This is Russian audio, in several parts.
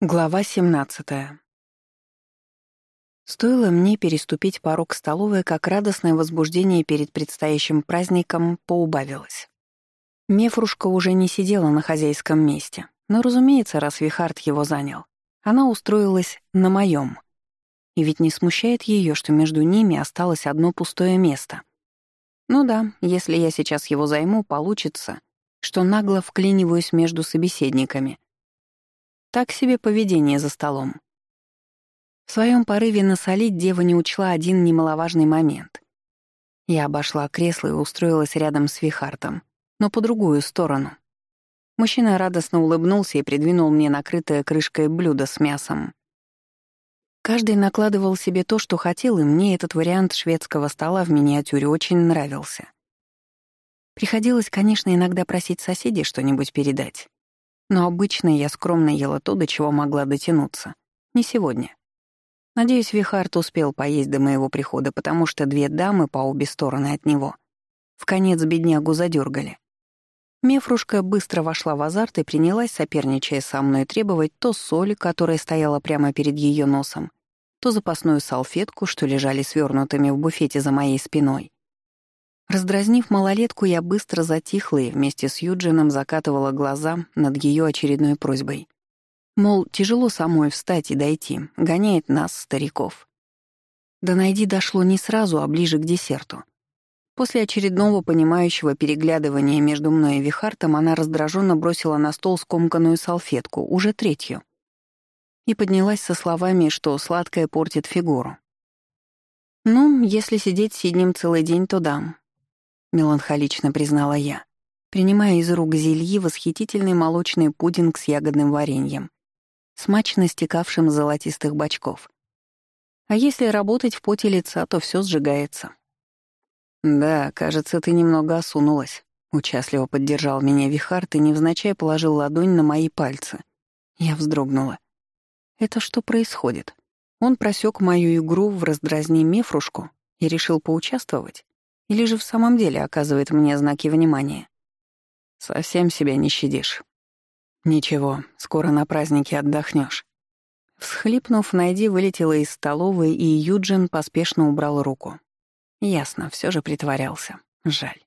Глава 17. Стоило мне переступить порог столовой, как радостное возбуждение перед предстоящим праздником поубавилось. Мефрушка уже не сидела на хозяйском месте, но, разумеется, раз Вихард его занял, она устроилась на моем. И ведь не смущает ее, что между ними осталось одно пустое место. Ну да, если я сейчас его займу, получится, что нагло вклиниваюсь между собеседниками — так себе поведение за столом. В своем порыве насолить дева не учла один немаловажный момент. Я обошла кресло и устроилась рядом с Вихартом, но по другую сторону. Мужчина радостно улыбнулся и придвинул мне накрытое крышкой блюдо с мясом. Каждый накладывал себе то, что хотел, и мне этот вариант шведского стола в миниатюре очень нравился. Приходилось, конечно, иногда просить соседей что-нибудь передать. Но обычно я скромно ела то, до чего могла дотянуться. Не сегодня. Надеюсь, Вихард успел поесть до моего прихода, потому что две дамы по обе стороны от него в конец беднягу задергали. Мефрушка быстро вошла в азарт и принялась, соперничая со мной, требовать то соль, которая стояла прямо перед ее носом, то запасную салфетку, что лежали свернутыми в буфете за моей спиной. Раздразнив малолетку, я быстро затихла и вместе с Юджином закатывала глаза над ее очередной просьбой. Мол, тяжело самой встать и дойти, гоняет нас, стариков. Да найди дошло не сразу, а ближе к десерту. После очередного понимающего переглядывания между мной и Вихартом она раздраженно бросила на стол скомканную салфетку, уже третью, и поднялась со словами, что сладкое портит фигуру. «Ну, если сидеть сиднем целый день, то да, меланхолично признала я, принимая из рук зельи восхитительный молочный пудинг с ягодным вареньем, смачно стекавшим с золотистых бочков. А если работать в поте лица, то все сжигается. «Да, кажется, ты немного осунулась», — участливо поддержал меня Вихард и невзначай положил ладонь на мои пальцы. Я вздрогнула. «Это что происходит?» Он просек мою игру в раздразни мефрушку и решил поучаствовать? Или же в самом деле оказывает мне знаки внимания? Совсем себя не щадишь. Ничего, скоро на празднике отдохнешь. Всхлипнув, Найди вылетела из столовой, и Юджин поспешно убрал руку. Ясно, все же притворялся. Жаль.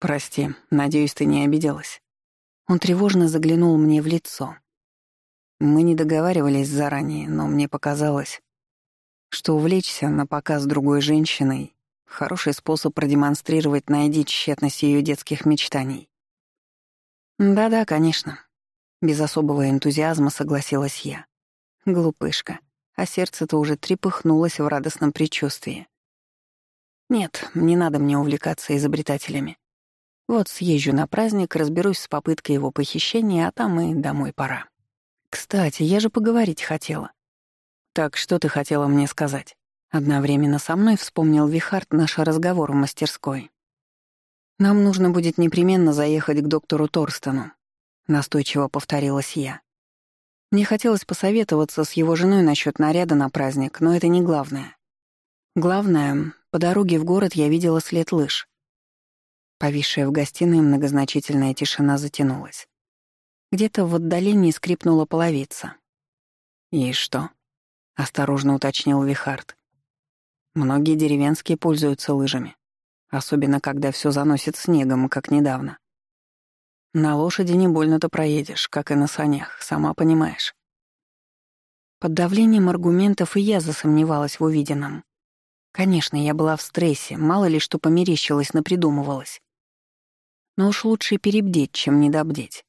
«Прости, надеюсь, ты не обиделась». Он тревожно заглянул мне в лицо. Мы не договаривались заранее, но мне показалось, что увлечься на показ другой женщиной Хороший способ продемонстрировать найди тщетность ее детских мечтаний. «Да-да, конечно». Без особого энтузиазма согласилась я. Глупышка. А сердце-то уже трепыхнулось в радостном предчувствии. Нет, не надо мне увлекаться изобретателями. Вот съезжу на праздник, разберусь с попыткой его похищения, а там и домой пора. Кстати, я же поговорить хотела. Так что ты хотела мне сказать? Одновременно со мной вспомнил Вихард наш разговор в мастерской. «Нам нужно будет непременно заехать к доктору Торстену», — настойчиво повторилась я. Мне хотелось посоветоваться с его женой насчет наряда на праздник, но это не главное. Главное, по дороге в город я видела след лыж. Повисшая в гостиной многозначительная тишина затянулась. Где-то в отдалении скрипнула половица. «И что?» — осторожно уточнил Вихард. Многие деревенские пользуются лыжами, особенно когда все заносит снегом, как недавно. На лошади не больно-то проедешь, как и на санях, сама понимаешь. Под давлением аргументов и я засомневалась в увиденном. Конечно, я была в стрессе, мало ли что померещилось, напридумывалось. Но уж лучше перебдеть, чем недобдеть.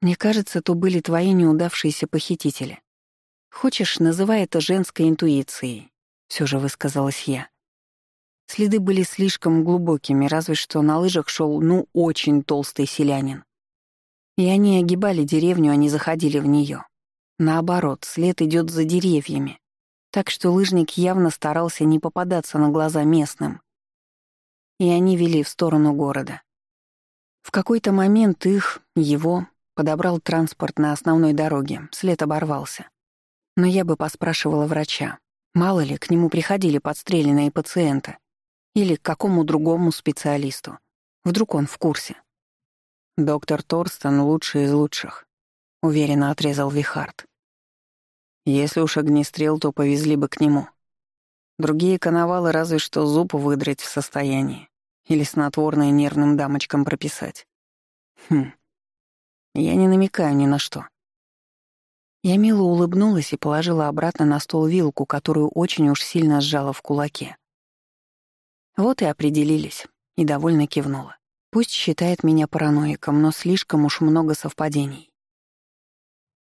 Мне кажется, то были твои неудавшиеся похитители. Хочешь, называй это женской интуицией, все же высказалась я. Следы были слишком глубокими, разве что на лыжах шел ну очень толстый селянин. И они огибали деревню, а не заходили в нее. Наоборот, след идет за деревьями, так что лыжник явно старался не попадаться на глаза местным. И они вели в сторону города. В какой-то момент их, его, подобрал транспорт на основной дороге, след оборвался. Но я бы поспрашивала врача, Мало ли, к нему приходили подстреленные пациенты. Или к какому другому специалисту. Вдруг он в курсе. Доктор Торстен лучший из лучших. — уверенно отрезал Вихард. «Если уж огнестрел, то повезли бы к нему. Другие коновалы разве что зуб выдрать в состоянии или снотворное нервным дамочкам прописать. Хм, я не намекаю ни на что». Я мило улыбнулась и положила обратно на стол вилку, которую очень уж сильно сжала в кулаке. Вот и определились, и довольно кивнула. Пусть считает меня параноиком, но слишком уж много совпадений.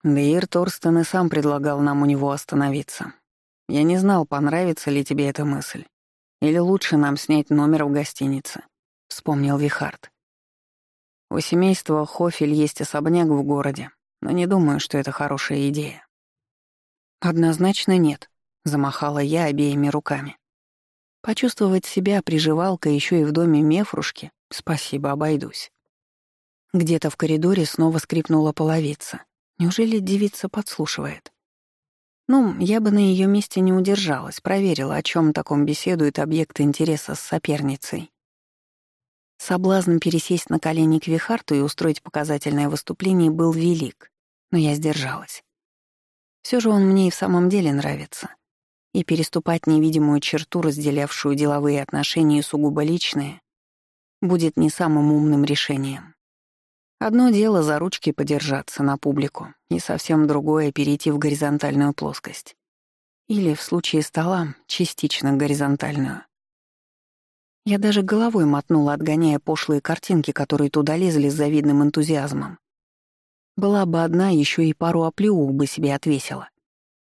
Дейр Торстен и сам предлагал нам у него остановиться. Я не знал, понравится ли тебе эта мысль. Или лучше нам снять номер в гостинице, — вспомнил Вихард. У семейства Хофель есть особняк в городе, но не думаю, что это хорошая идея. «Однозначно нет», — замахала я обеими руками. Почувствовать себя приживалкой еще и в доме Мефрушки — спасибо, обойдусь. Где-то в коридоре снова скрипнула половица. Неужели девица подслушивает? Ну, я бы на ее месте не удержалась, проверила, о чем таком беседует объект интереса с соперницей. Соблазн пересесть на колени к Вихарту и устроить показательное выступление был велик, но я сдержалась. Все же он мне и в самом деле нравится и переступать невидимую черту, разделявшую деловые отношения и сугубо личные, будет не самым умным решением. Одно дело за ручки подержаться на публику, и совсем другое — перейти в горизонтальную плоскость. Или, в случае стола, частично горизонтальную. Я даже головой мотнула, отгоняя пошлые картинки, которые туда лезли с завидным энтузиазмом. Была бы одна, еще и пару оплеух бы себе отвесила.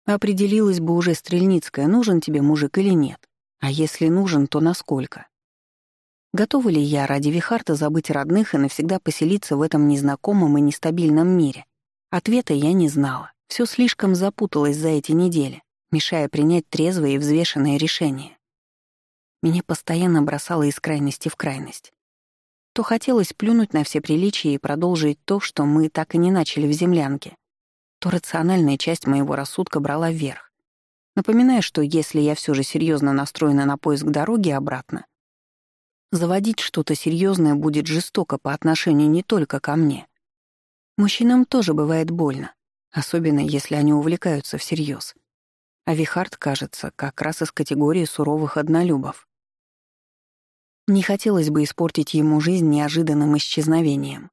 Определилась бы уже Стрельницкая, нужен тебе мужик или нет. А если нужен, то насколько? Готова ли я ради Вихарта забыть родных и навсегда поселиться в этом незнакомом и нестабильном мире? Ответа я не знала. Все слишком запуталось за эти недели, мешая принять трезвое и взвешенное решение. Меня постоянно бросало из крайности в крайность. То хотелось плюнуть на все приличия и продолжить то, что мы так и не начали в землянке, то рациональная часть моего рассудка брала вверх. Напоминая, что если я все же серьезно настроена на поиск дороги обратно, заводить что-то серьезное будет жестоко по отношению не только ко мне. Мужчинам тоже бывает больно, особенно если они увлекаются всерьез. А Вихард, кажется, как раз из категории суровых однолюбов. Не хотелось бы испортить ему жизнь неожиданным исчезновением.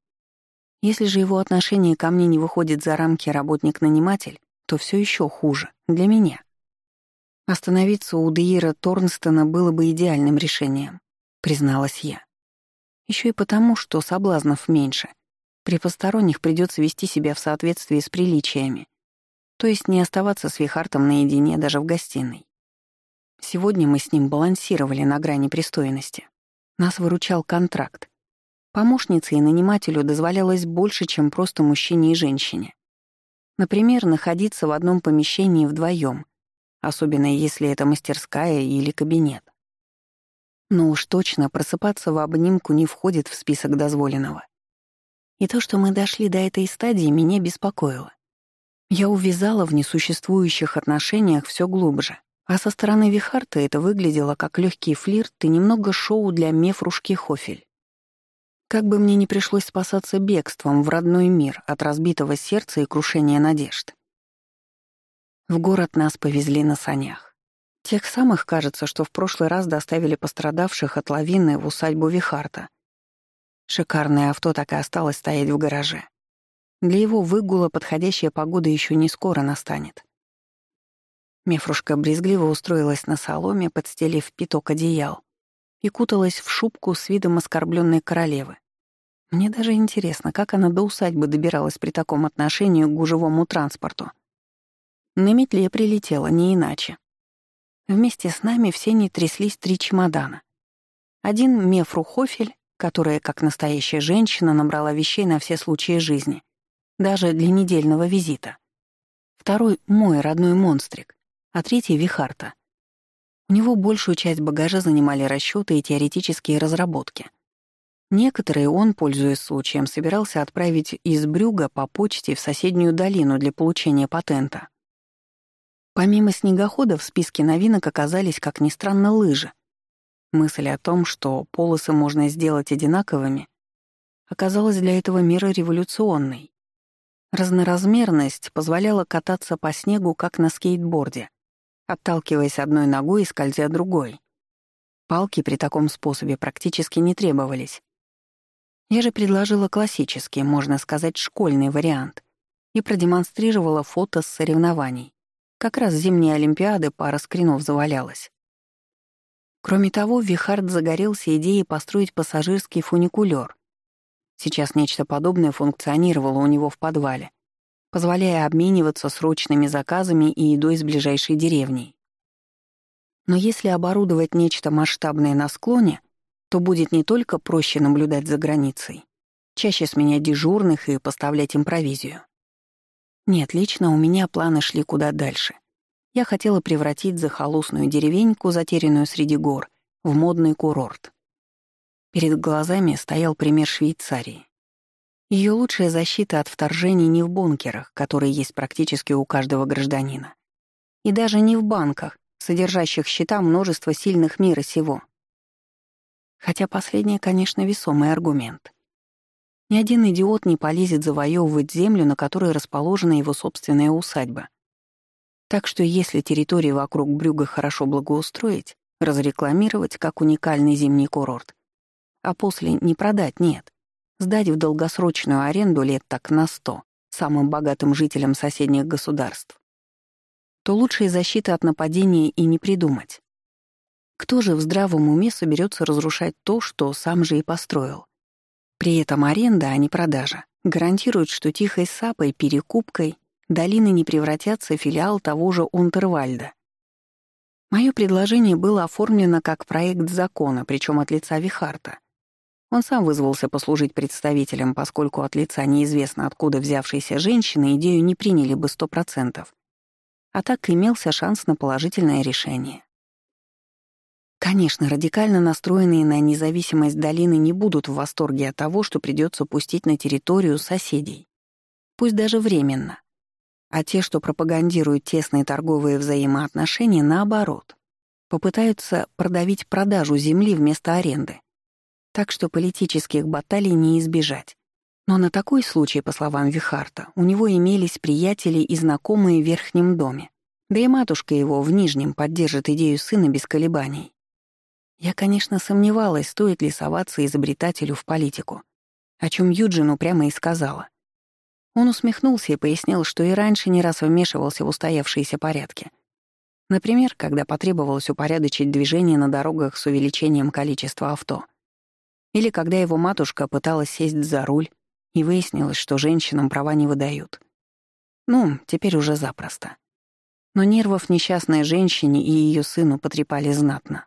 Если же его отношение ко мне не выходит за рамки работник-наниматель, то все еще хуже для меня. Остановиться у Деира Торнстона было бы идеальным решением, призналась я. Еще и потому, что соблазнов меньше. При посторонних придется вести себя в соответствии с приличиями, то есть не оставаться с Вихартом наедине даже в гостиной. Сегодня мы с ним балансировали на грани пристойности. Нас выручал контракт, Помощнице и нанимателю дозволялось больше, чем просто мужчине и женщине. Например, находиться в одном помещении вдвоем, особенно если это мастерская или кабинет. Но уж точно просыпаться в обнимку не входит в список дозволенного. И то, что мы дошли до этой стадии, меня беспокоило. Я увязала в несуществующих отношениях все глубже, а со стороны Вихарта это выглядело как легкий флирт и немного шоу для мефрушки Хофель. Как бы мне ни пришлось спасаться бегством в родной мир от разбитого сердца и крушения надежд. В город нас повезли на санях. Тех самых, кажется, что в прошлый раз доставили пострадавших от лавины в усадьбу Вихарта. Шикарное авто так и осталось стоять в гараже. Для его выгула подходящая погода еще не скоро настанет. Мефрушка брезгливо устроилась на соломе, подстелив пяток одеял, и куталась в шубку с видом оскорбленной королевы. Мне даже интересно, как она до усадьбы добиралась при таком отношении к гужевому транспорту. На метле прилетела, не иначе. Вместе с нами все не тряслись три чемодана. Один — Мефру Хофель, которая, как настоящая женщина, набрала вещей на все случаи жизни, даже для недельного визита. Второй — мой родной монстрик, а третий — Вихарта. У него большую часть багажа занимали расчеты и теоретические разработки — Некоторые он, пользуясь случаем, собирался отправить из Брюга по почте в соседнюю долину для получения патента. Помимо снегоходов в списке новинок оказались, как ни странно, лыжи. Мысль о том, что полосы можно сделать одинаковыми, оказалась для этого мира революционной. Разноразмерность позволяла кататься по снегу, как на скейтборде, отталкиваясь одной ногой и скользя другой. Палки при таком способе практически не требовались. Я же предложила классический, можно сказать, школьный вариант и продемонстрировала фото с соревнований. Как раз зимней Олимпиады пара скринов завалялась. Кроме того, Вихард загорелся идеей построить пассажирский фуникулер. Сейчас нечто подобное функционировало у него в подвале, позволяя обмениваться срочными заказами и едой с ближайшей деревней. Но если оборудовать нечто масштабное на склоне, то будет не только проще наблюдать за границей, чаще сменять дежурных и поставлять им провизию. Нет, лично у меня планы шли куда дальше. Я хотела превратить захолустную деревеньку, затерянную среди гор, в модный курорт. Перед глазами стоял пример Швейцарии. Ее лучшая защита от вторжений не в бункерах, которые есть практически у каждого гражданина, и даже не в банках, содержащих счета множества сильных мира сего. Хотя последнее, конечно, весомый аргумент. Ни один идиот не полезет завоевывать землю, на которой расположена его собственная усадьба. Так что если территории вокруг Брюга хорошо благоустроить, разрекламировать как уникальный зимний курорт, а после не продать, нет, сдать в долгосрочную аренду лет так на сто самым богатым жителям соседних государств, то лучшей защиты от нападения и не придумать. Кто же в здравом уме соберется разрушать то, что сам же и построил? При этом аренда, а не продажа, гарантирует, что тихой сапой, перекупкой долины не превратятся в филиал того же Унтервальда. Мое предложение было оформлено как проект закона, причем от лица Вихарта. Он сам вызвался послужить представителем, поскольку от лица неизвестно откуда взявшейся женщины идею не приняли бы сто процентов. А так имелся шанс на положительное решение. Конечно, радикально настроенные на независимость долины не будут в восторге от того, что придется пустить на территорию соседей. Пусть даже временно. А те, что пропагандируют тесные торговые взаимоотношения, наоборот, попытаются продавить продажу земли вместо аренды. Так что политических баталий не избежать. Но на такой случай, по словам Вихарта, у него имелись приятели и знакомые в Верхнем доме. Да и матушка его в Нижнем поддержит идею сына без колебаний. Я, конечно, сомневалась, стоит ли соваться изобретателю в политику, о чем Юджину прямо и сказала. Он усмехнулся и пояснил, что и раньше не раз вмешивался в устоявшиеся порядки. Например, когда потребовалось упорядочить движение на дорогах с увеличением количества авто. Или когда его матушка пыталась сесть за руль, и выяснилось, что женщинам права не выдают. Ну, теперь уже запросто. Но нервов несчастной женщине и ее сыну потрепали знатно.